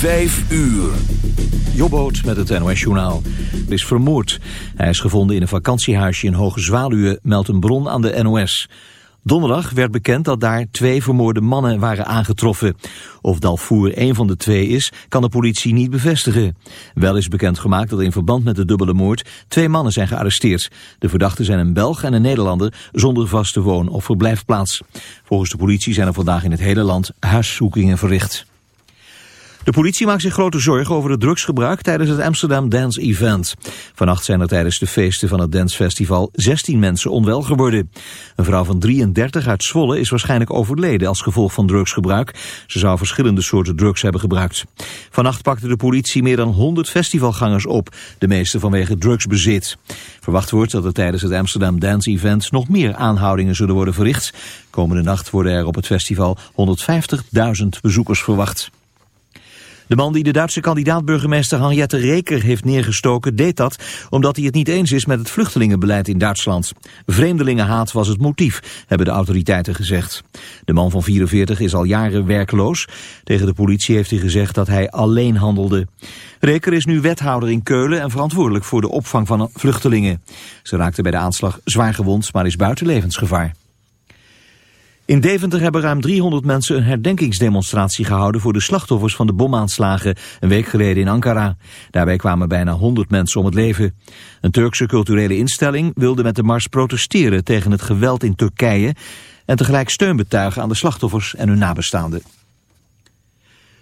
Vijf uur. Jobboot met het NOS Journaal. is vermoord. Hij is gevonden in een vakantiehuisje in Hoge Zwaluwe, meldt een bron aan de NOS. Donderdag werd bekend dat daar twee vermoorde mannen waren aangetroffen. Of Dalfour een van de twee is, kan de politie niet bevestigen. Wel is bekendgemaakt dat in verband met de dubbele moord twee mannen zijn gearresteerd. De verdachten zijn een Belg en een Nederlander zonder vaste woon- of verblijfplaats. Volgens de politie zijn er vandaag in het hele land huiszoekingen verricht. De politie maakt zich grote zorgen over het drugsgebruik tijdens het Amsterdam Dance Event. Vannacht zijn er tijdens de feesten van het dancefestival 16 mensen onwel geworden. Een vrouw van 33 uit Zwolle is waarschijnlijk overleden als gevolg van drugsgebruik. Ze zou verschillende soorten drugs hebben gebruikt. Vannacht pakte de politie meer dan 100 festivalgangers op, de meeste vanwege drugsbezit. Verwacht wordt dat er tijdens het Amsterdam Dance Event nog meer aanhoudingen zullen worden verricht. Komende nacht worden er op het festival 150.000 bezoekers verwacht. De man die de Duitse kandidaat-burgemeester Henriette Reker heeft neergestoken deed dat omdat hij het niet eens is met het vluchtelingenbeleid in Duitsland. Vreemdelingenhaat was het motief, hebben de autoriteiten gezegd. De man van 44 is al jaren werkloos. Tegen de politie heeft hij gezegd dat hij alleen handelde. Reker is nu wethouder in Keulen en verantwoordelijk voor de opvang van vluchtelingen. Ze raakte bij de aanslag zwaar gewond, maar is buiten levensgevaar. In Deventer hebben ruim 300 mensen een herdenkingsdemonstratie gehouden voor de slachtoffers van de bomaanslagen een week geleden in Ankara. Daarbij kwamen bijna 100 mensen om het leven. Een Turkse culturele instelling wilde met de mars protesteren tegen het geweld in Turkije en tegelijk steun betuigen aan de slachtoffers en hun nabestaanden.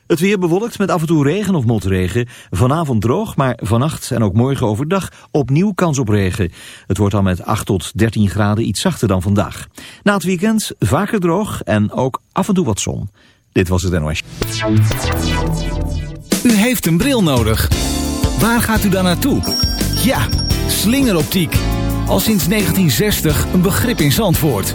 Het weer bewolkt met af en toe regen of motregen. Vanavond droog, maar vannacht en ook morgen overdag opnieuw kans op regen. Het wordt dan met 8 tot 13 graden iets zachter dan vandaag. Na het weekend vaker droog en ook af en toe wat zon. Dit was het NOS. U heeft een bril nodig. Waar gaat u dan naartoe? Ja, slingeroptiek. Al sinds 1960 een begrip in Zandvoort.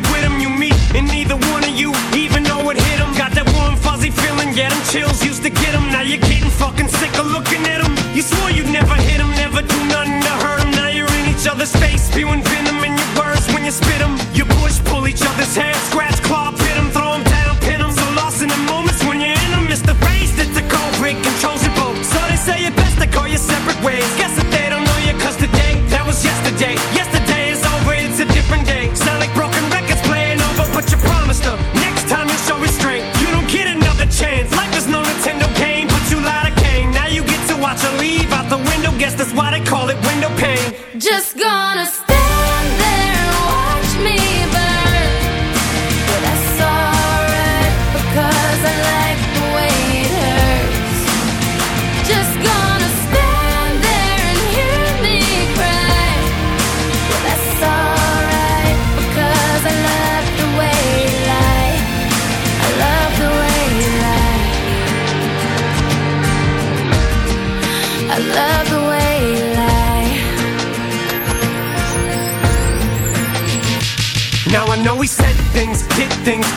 you're with. You meet, and neither one of you even know it hit him. Got that warm, fuzzy feeling, get him chills, used to get him. Now you're getting fucking sick of looking at him. You swore you'd never hit him, never do nothing to hurt him. Now you're in each other's face, spewing venom in your words when you spit him. You push, pull each other's hair, scratch,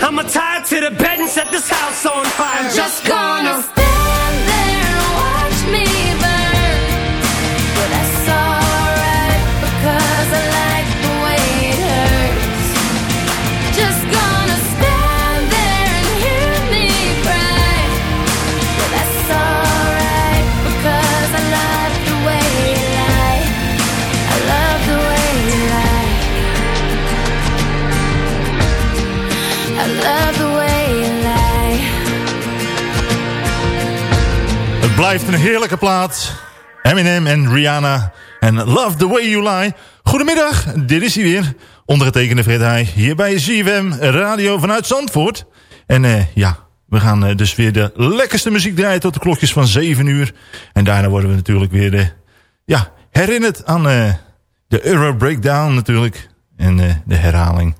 I'ma tie her to the bed and set this house on fire. Blijft een heerlijke plaat. Eminem en Rihanna. En Love the Way You Lie. Goedemiddag, dit is hij weer. Ondergetekende Fred. Hier bij ZFM Radio vanuit Zandvoort. En eh, ja, we gaan eh, dus weer de lekkerste muziek draaien tot de klokjes van 7 uur. En daarna worden we natuurlijk weer eh, ja, herinnerd aan de Euro Breakdown natuurlijk. En de herhaling.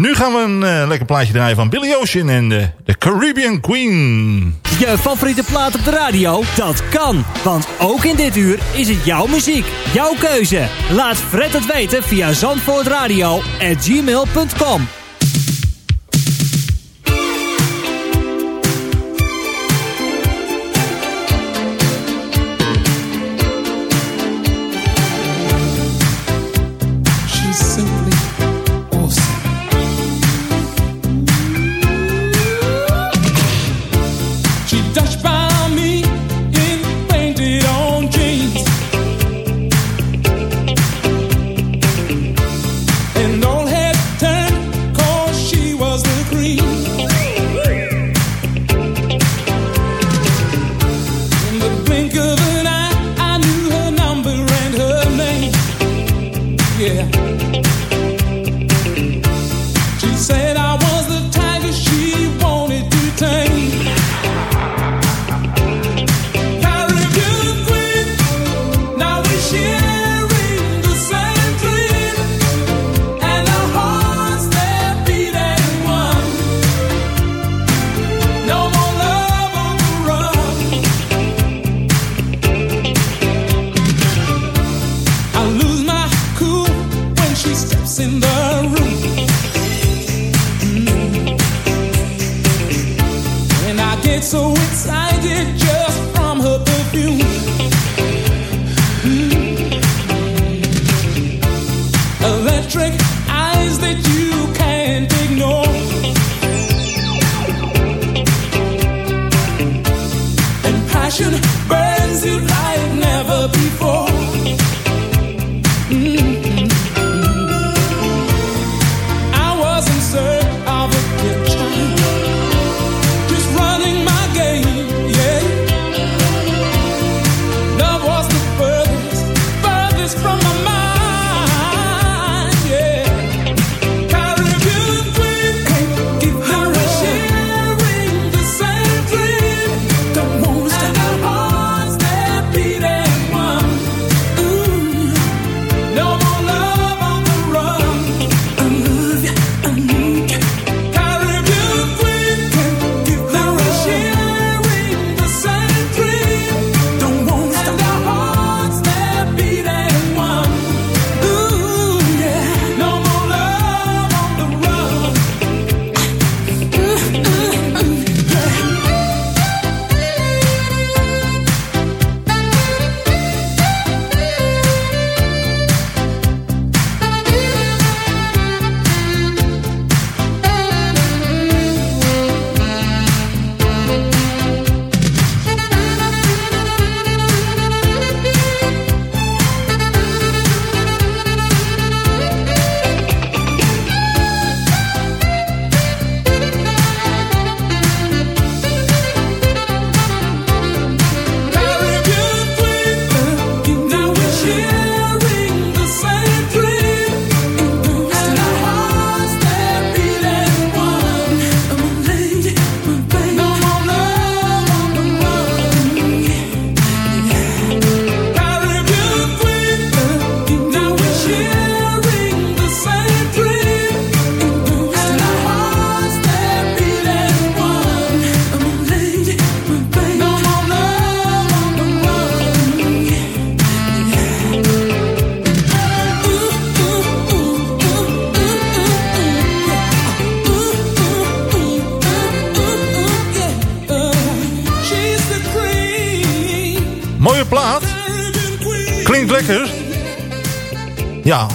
Nu gaan we een eh, lekker plaatje draaien van Billy Ocean en de de Caribbean Queen. Je favoriete plaat op de radio? Dat kan, want ook in dit uur is het jouw muziek, jouw keuze. Laat Fred het weten via zandvoortradio@gmail.com.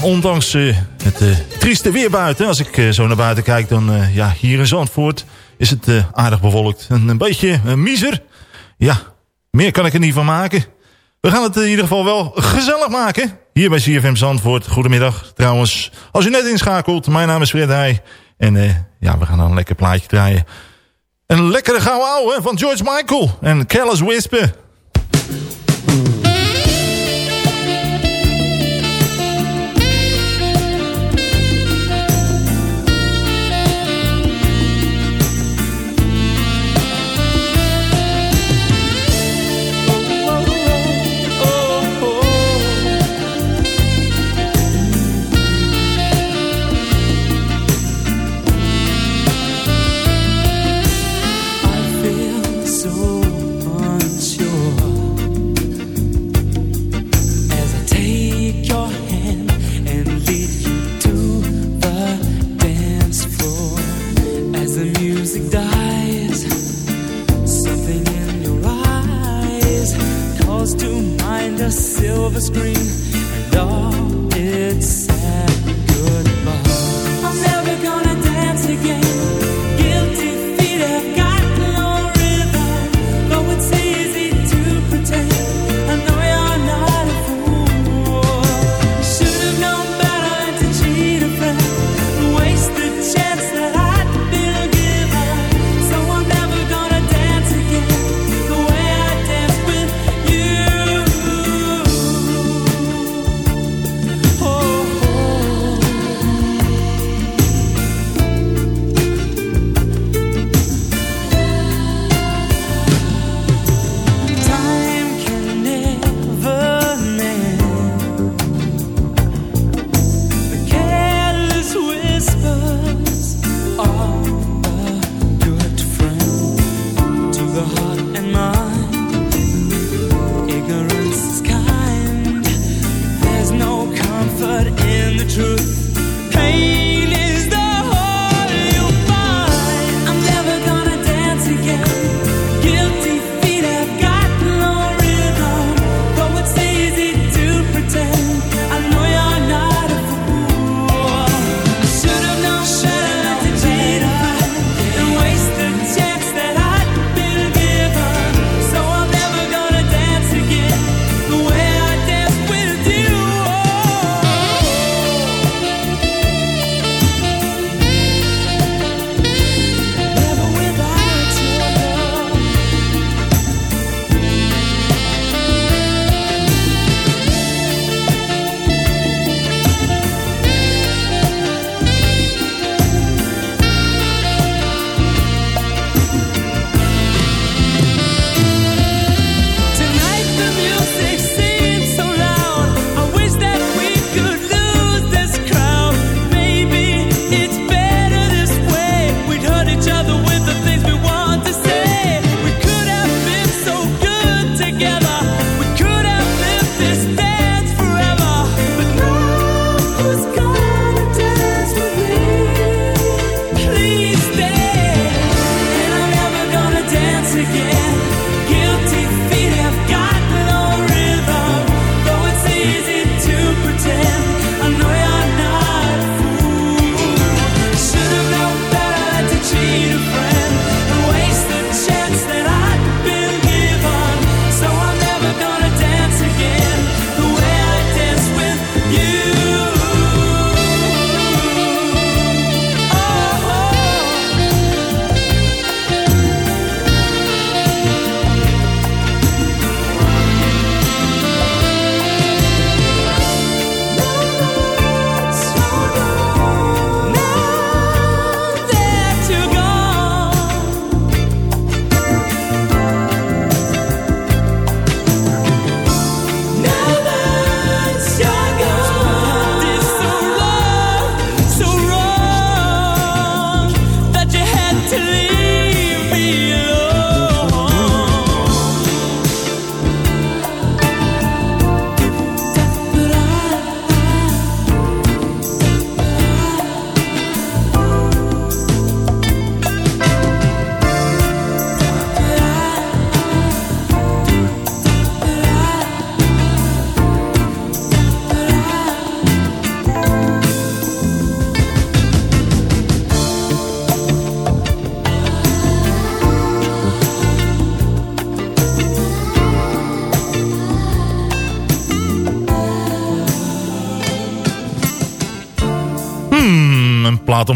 ondanks eh, het eh, trieste weer buiten. Als ik eh, zo naar buiten kijk, dan ja, hier in Zandvoort is het aardig bewolkt. Een, een beetje uh, miezer. Ja, meer kan ik er niet van maken. We gaan het in ieder geval wel gezellig maken. Hier bij CFM Zandvoort. Goedemiddag trouwens. Als u net inschakelt, mijn naam is Fred Heij. En ja, we gaan dan een lekker plaatje draaien. Een lekkere gouden ouwe van George Michael en Careless Whisper.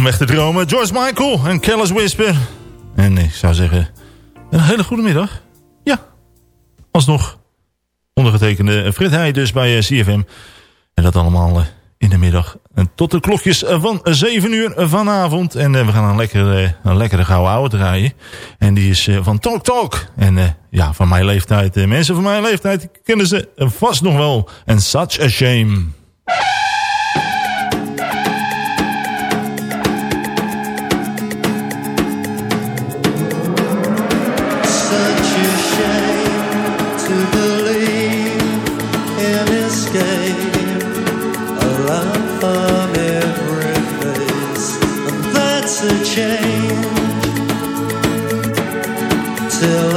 Weg te dromen. George Michael en Careless Whisper. En ik zou zeggen, een hele goede middag. Ja, alsnog. Ondergetekende Fred Heij dus bij eh, CFM. En dat allemaal eh, in de middag. En tot de klokjes eh, van 7 uur vanavond. En we gaan een lekkere, een lekkere gouden oude draaien. En die is van Talk Talk. En ja, van mijn leeftijd. mensen van mijn leeftijd kennen ze vast nog wel. En Such a Shame. Till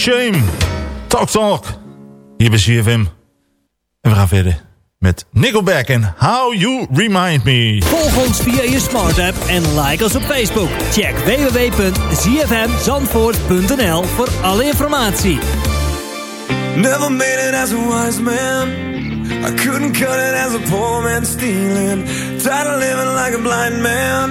shame. Talk Talk. Hier bij CFM. En we gaan verder met Nickelback en How You Remind Me. Volg ons via je smart app en like ons op Facebook. Check www.zfmzandvoort.nl voor alle informatie. Never made it as a wise man. I couldn't cut it as a poor man stealing. Tired of living like a blind man.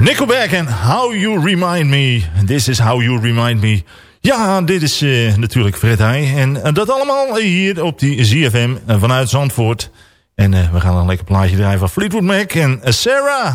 Nickelback en How You Remind Me. This is How You Remind Me. Ja, dit is eh, natuurlijk Fred Heij. En eh, dat allemaal hier op die ZFM eh, vanuit Zandvoort. En we gaan een lekker plaatje draaien van Fleetwood Mac en Sarah.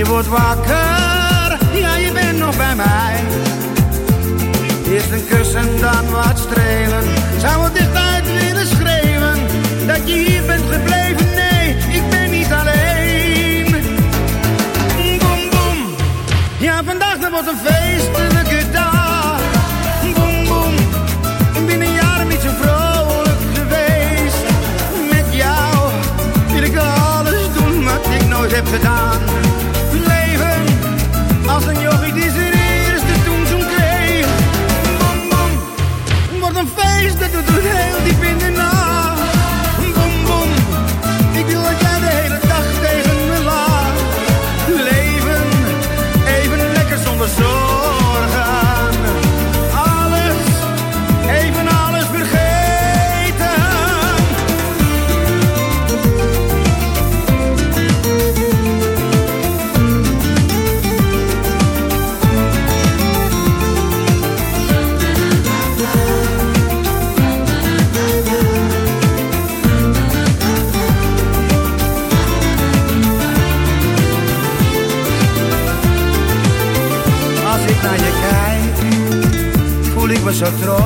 je wordt wakker, ja je bent nog bij mij. Eerst een kus en dan wat strelen. Zou het dicht willen schreeuwen dat je hier bent gebleven? Nee, ik ben niet alleen. Boom, boom. Ja, vandaag dat wordt een feestelijke dag. Boom, boom. Binnen geweest met jou wil ik alles doen wat ik nooit heb gedaan. otro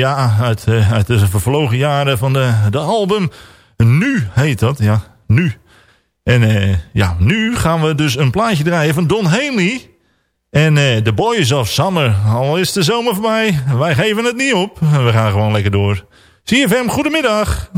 ja, uit, eh, uit de vervlogen jaren van de, de album. Nu heet dat, ja, nu. En eh, ja, nu gaan we dus een plaatje draaien van Don Henley. En de The Boys of Summer. Al is de zomer voorbij, wij geven het niet op. We gaan gewoon lekker door. CFM, goedemiddag.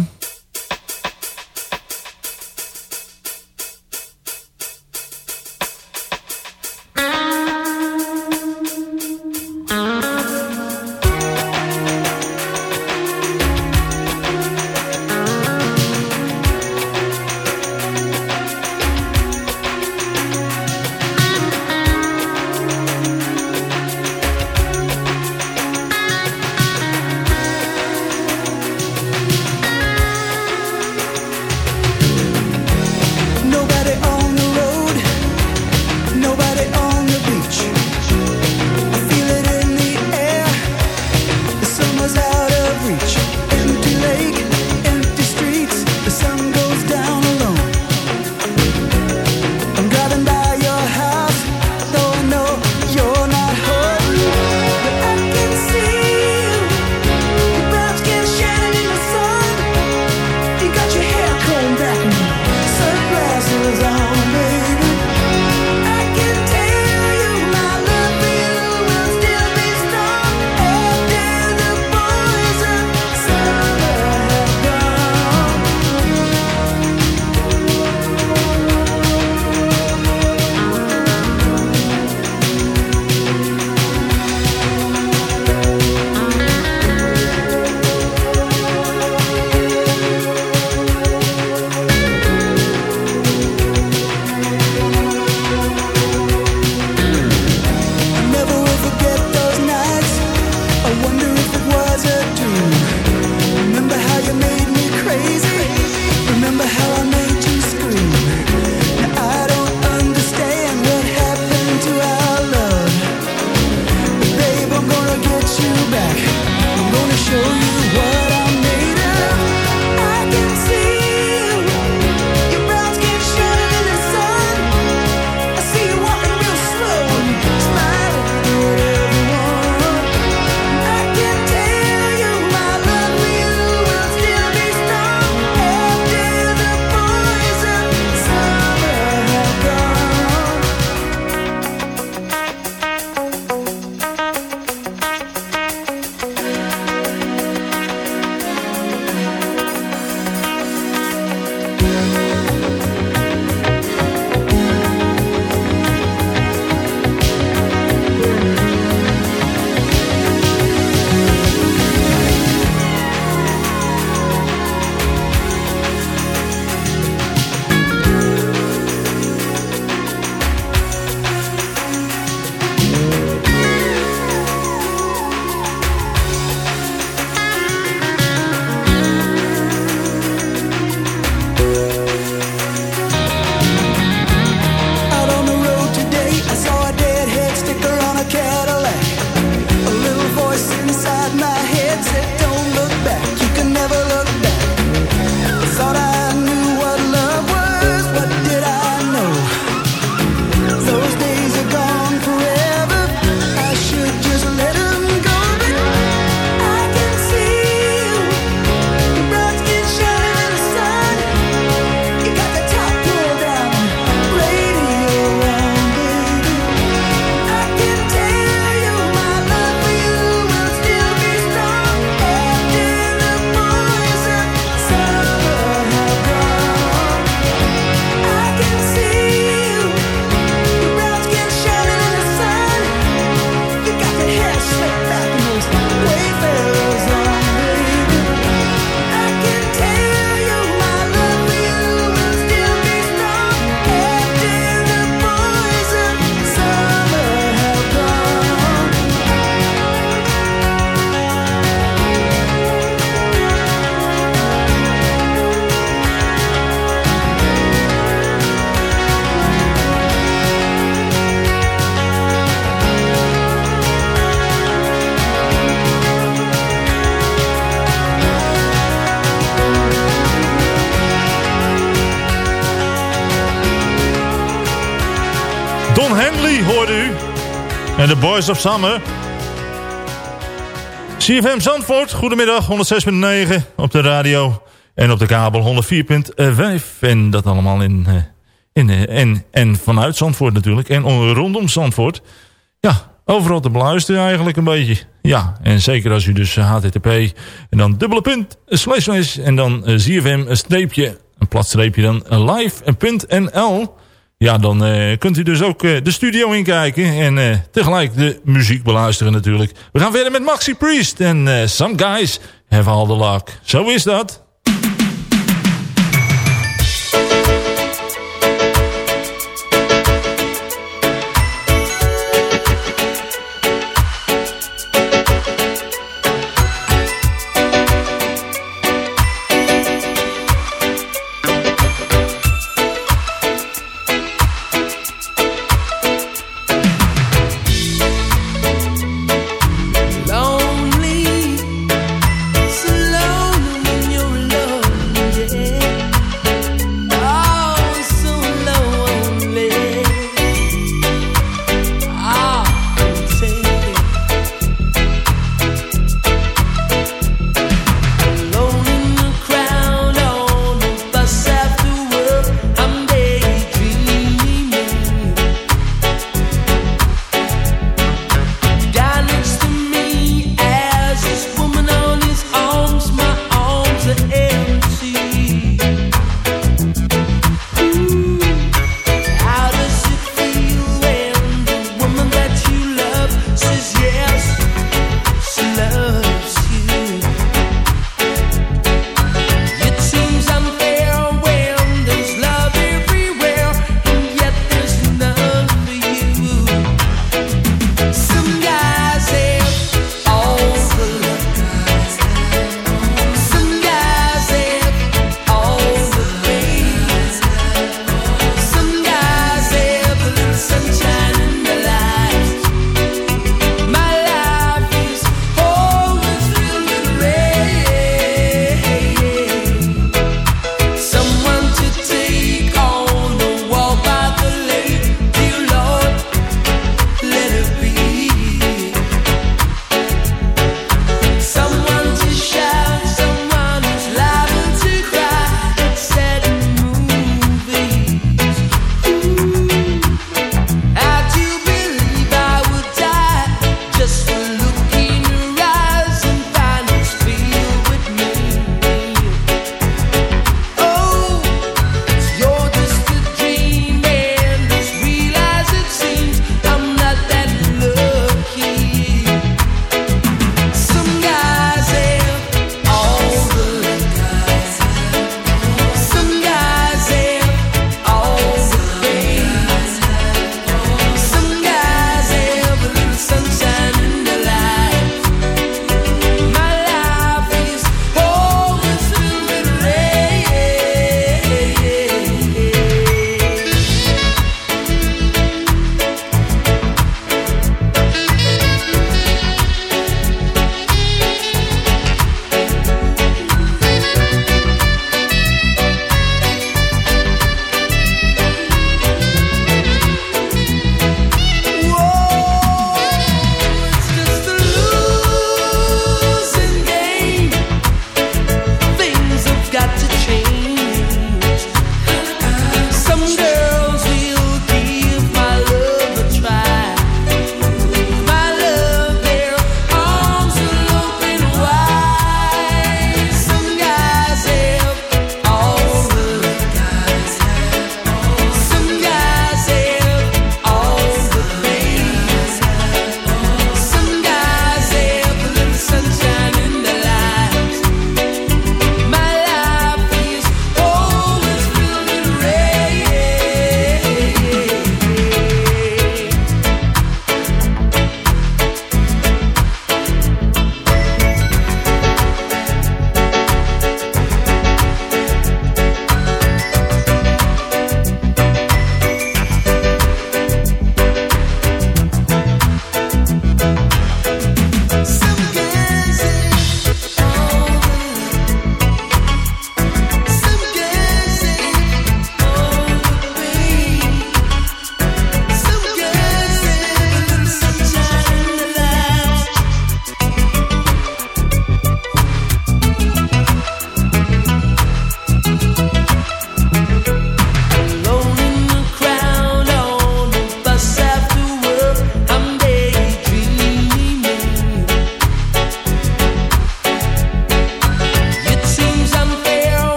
back. I'm gonna show you. Boys of Summer. CFM Zandvoort, goedemiddag, 106.9 op de radio. En op de kabel 104.5. En dat allemaal in, eh, in, eh, en, en vanuit Zandvoort natuurlijk. En rondom Zandvoort. Ja, overal te beluisteren eigenlijk een beetje. Ja, en zeker als u dus http en dan dubbele punt, slash en dan uh, ZFM een streepje, een platstreepje dan live.nl. Ja, dan uh, kunt u dus ook uh, de studio inkijken en uh, tegelijk de muziek beluisteren natuurlijk. We gaan verder met Maxi Priest en Some Guys Have All The Luck. Zo is dat.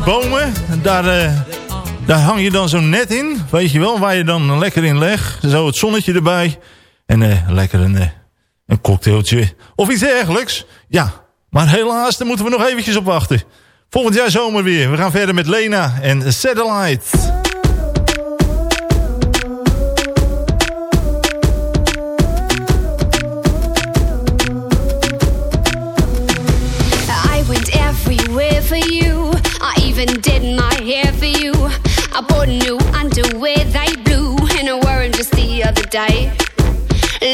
Twee bomen. Daar, eh, daar hang je dan zo'n net in, weet je wel, waar je dan lekker in legt. Zo het zonnetje erbij. En eh, lekker een, eh, een cocktailtje of iets dergelijks. Ja, maar helaas, daar moeten we nog eventjes op wachten. Volgend jaar zomer weer. We gaan verder met Lena en Satellite. I bought new underwear, they blue, and I wore wore 'em just the other day.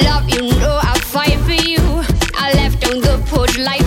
Love, you know I fight for you. I left on the porch light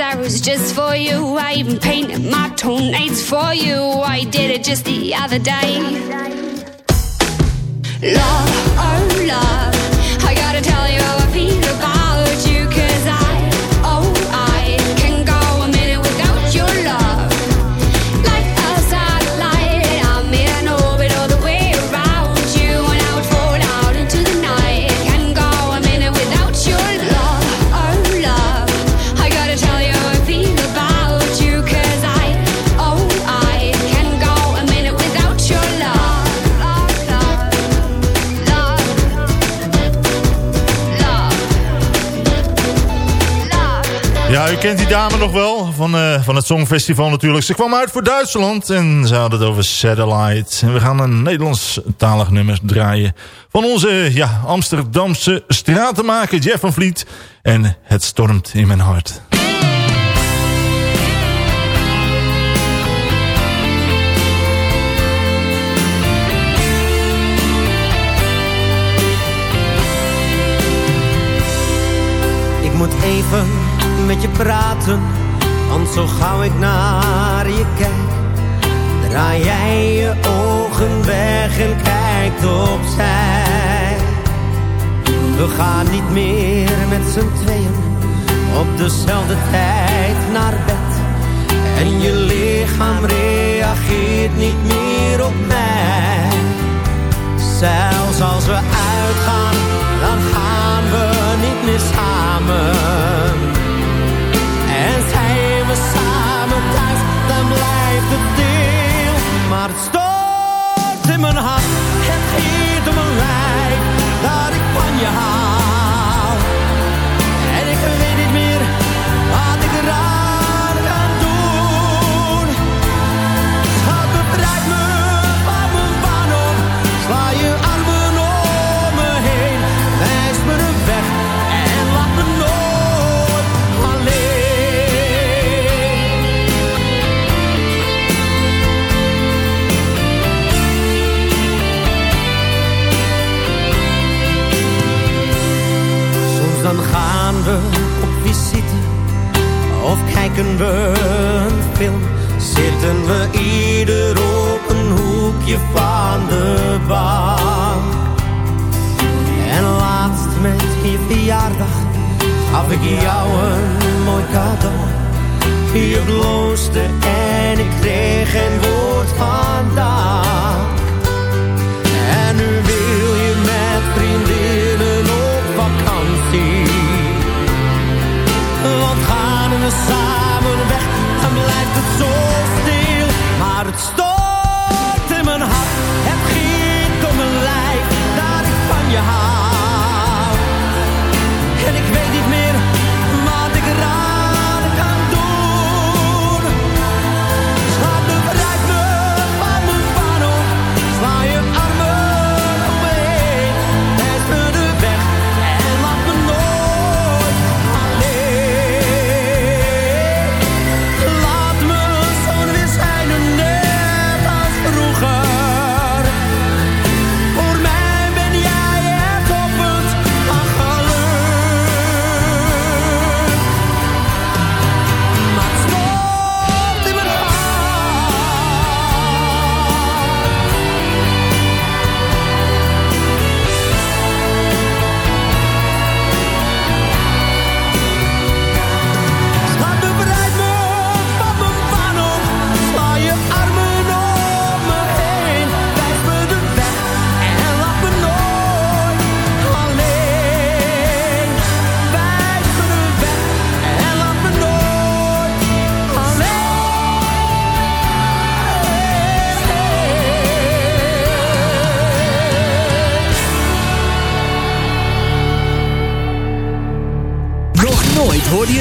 Cupid's arrow's just for you. I even painted my toenails for you. I did it just the other day. Love, oh love, I gotta tell you kent die dame nog wel van, eh, van het Songfestival natuurlijk. Ze kwam uit voor Duitsland en ze hadden het over Satellite. En we gaan een Nederlandstalig nummer draaien van onze ja, Amsterdamse stratenmaker Jeff van Vliet. En Het stormt in mijn hart. Ik moet even met je praten, want zo gauw ik naar je kijk, draai jij je ogen weg en kijkt opzij. We gaan niet meer met z'n tweeën op dezelfde tijd naar bed. En je lichaam reageert niet meer op mij. Zelfs als we uitgaan, dan gaan we niet meer samen. Dan blijft het stil. Maar het stoort in mijn hart,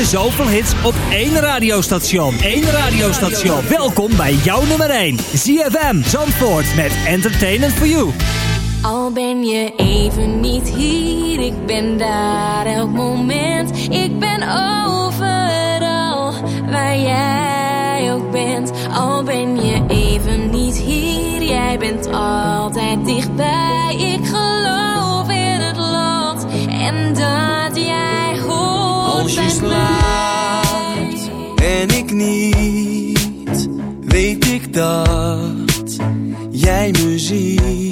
Zoveel hits op één radiostation. Eén radiostation. Welkom bij jouw nummer 1. ZFM Zandvoort met Entertainment for You. Al ben je even niet hier, ik ben daar elk moment. Ik ben overal waar jij ook bent. Al ben je even niet hier, jij bent altijd dichtbij. Ik geloof slaapt en ik niet, weet ik dat jij me ziet.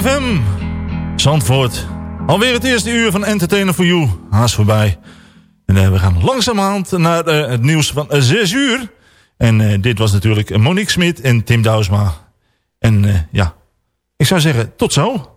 ZFM. Zandvoort. Alweer het eerste uur van Entertainer for You. Haast voorbij. En eh, we gaan langzamerhand naar eh, het nieuws van 6 uur. En eh, dit was natuurlijk Monique Smit en Tim Douwsma. En eh, ja, ik zou zeggen tot zo.